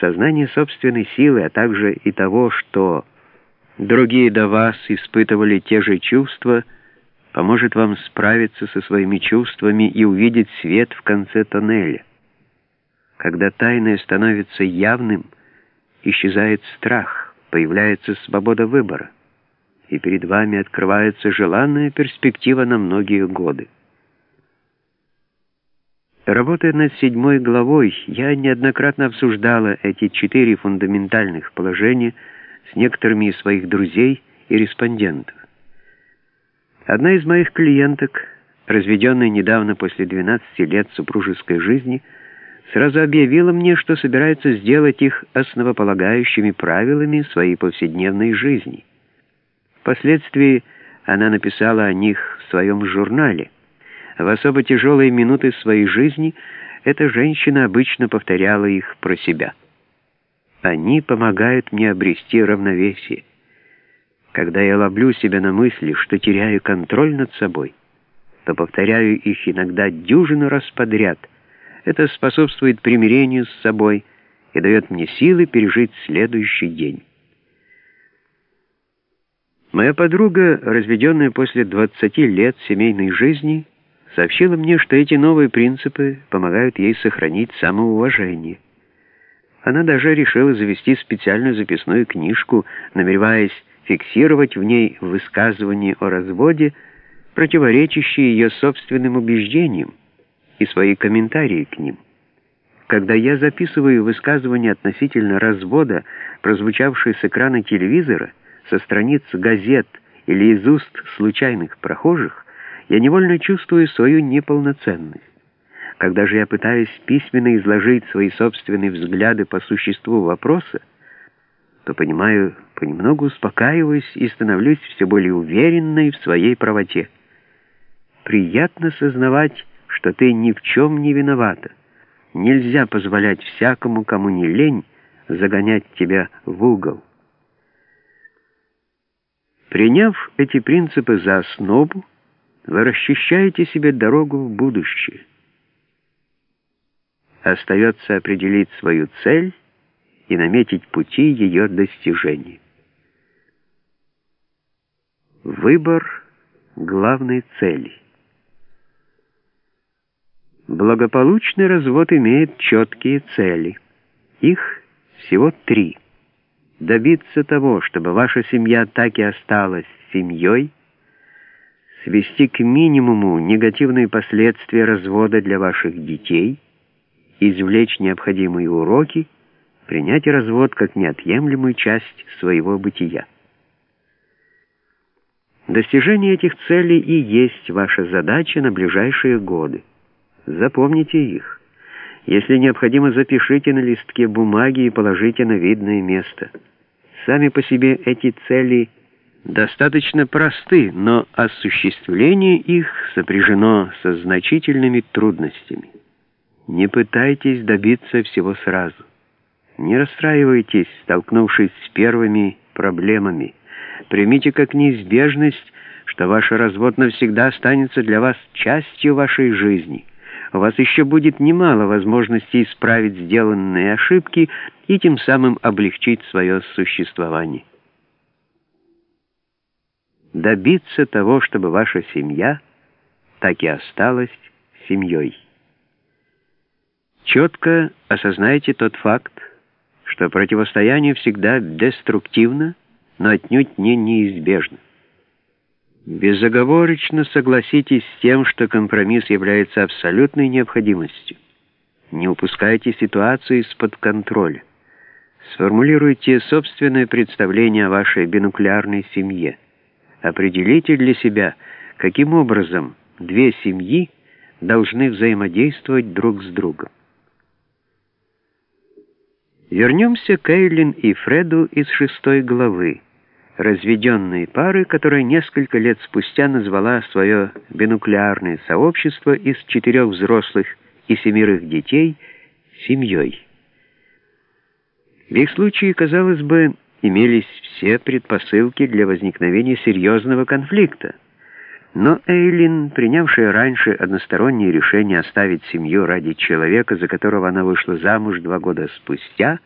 Сознание собственной силы, а также и того, что другие до вас испытывали те же чувства, поможет вам справиться со своими чувствами и увидеть свет в конце тоннеля. Когда тайное становится явным, исчезает страх, появляется свобода выбора, и перед вами открывается желанная перспектива на многие годы. Работая над седьмой главой, я неоднократно обсуждала эти четыре фундаментальных положения с некоторыми из своих друзей и респондентов. Одна из моих клиенток, разведенная недавно после 12 лет супружеской жизни, сразу объявила мне, что собирается сделать их основополагающими правилами своей повседневной жизни. Впоследствии она написала о них в своем журнале – в особо тяжелые минуты своей жизни эта женщина обычно повторяла их про себя. Они помогают мне обрести равновесие. Когда я ловлю себя на мысли, что теряю контроль над собой, то повторяю их иногда дюжину раз подряд. Это способствует примирению с собой и дает мне силы пережить следующий день. Моя подруга, разведенная после 20 лет семейной жизни, сообщила мне, что эти новые принципы помогают ей сохранить самоуважение. Она даже решила завести специальную записную книжку, намереваясь фиксировать в ней высказывания о разводе, противоречащие ее собственным убеждениям, и свои комментарии к ним. Когда я записываю высказывания относительно развода, прозвучавшие с экрана телевизора, со страниц газет или из уст случайных прохожих, я невольно чувствую свою неполноценность. Когда же я пытаюсь письменно изложить свои собственные взгляды по существу вопроса, то понимаю, понемногу успокаиваюсь и становлюсь все более уверенной в своей правоте. Приятно сознавать, что ты ни в чем не виновата. Нельзя позволять всякому, кому не лень, загонять тебя в угол. Приняв эти принципы за основу, вы расчищаете себе дорогу в будущее. Остается определить свою цель и наметить пути ее достижения. Выбор главной цели. Благополучный развод имеет четкие цели. Их всего три. Добиться того, чтобы ваша семья так и осталась семьей – свести к минимуму негативные последствия развода для ваших детей, извлечь необходимые уроки, принять развод как неотъемлемую часть своего бытия. Достижение этих целей и есть ваша задача на ближайшие годы. Запомните их. Если необходимо, запишите на листке бумаги и положите на видное место. Сами по себе эти цели – достаточно просты, но осуществление их сопряжено со значительными трудностями. Не пытайтесь добиться всего сразу. Не расстраивайтесь, столкнувшись с первыми проблемами. Примите как неизбежность, что ваш развод навсегда останется для вас частью вашей жизни. У вас еще будет немало возможностей исправить сделанные ошибки и тем самым облегчить свое существование добиться того, чтобы ваша семья так и осталась семьей. Четко осознайте тот факт, что противостояние всегда деструктивно, но отнюдь не неизбежно. Безоговорочно согласитесь с тем, что компромисс является абсолютной необходимостью. Не упускайте ситуацию из-под контроля. Сформулируйте собственное представление о вашей бинуклеарной семье. Определите для себя, каким образом две семьи должны взаимодействовать друг с другом. Вернемся к Эйлин и Фреду из шестой главы, разведенные пары, которая несколько лет спустя назвала свое бинуклеарное сообщество из четырех взрослых и семерых детей семьей. В их случае, казалось бы, имелись все предпосылки для возникновения серьезного конфликта. Но Эйлин, принявшая раньше одностороннее решение оставить семью ради человека, за которого она вышла замуж два года спустя,